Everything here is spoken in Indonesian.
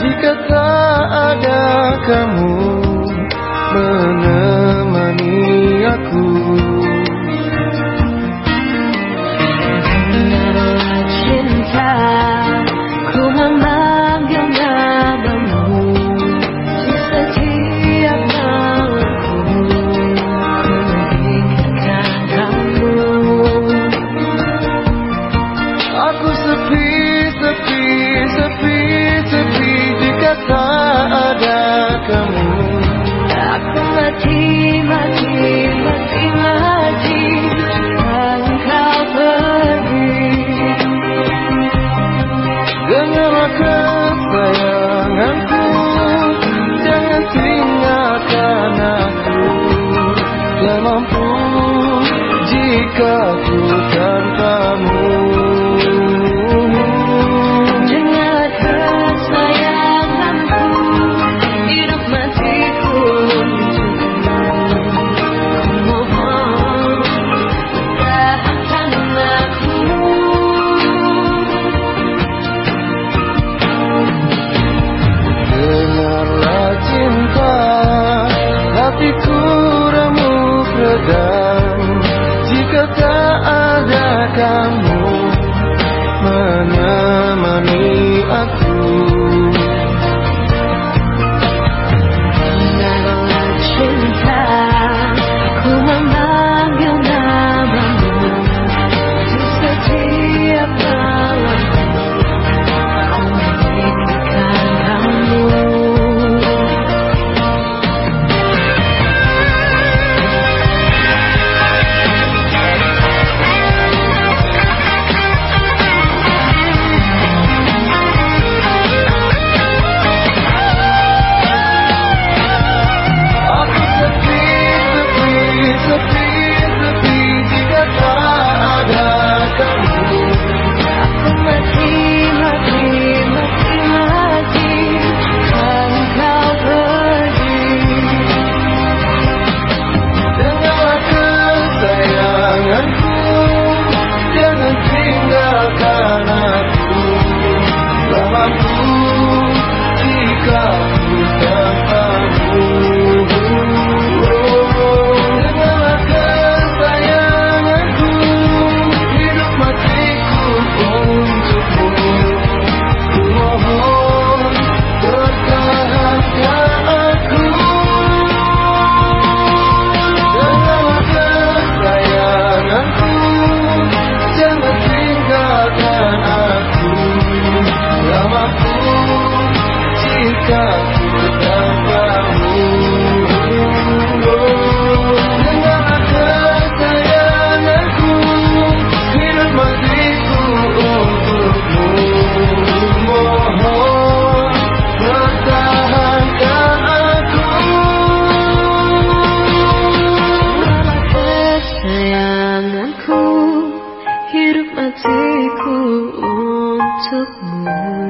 jika tak ada kamu. Dengarkan bayanganku Jangan tinggalkan aku. Tak mampu jika ku tanpamu. Hatiku remuk redam Jika tak ada kamu hidup matiku untukmu.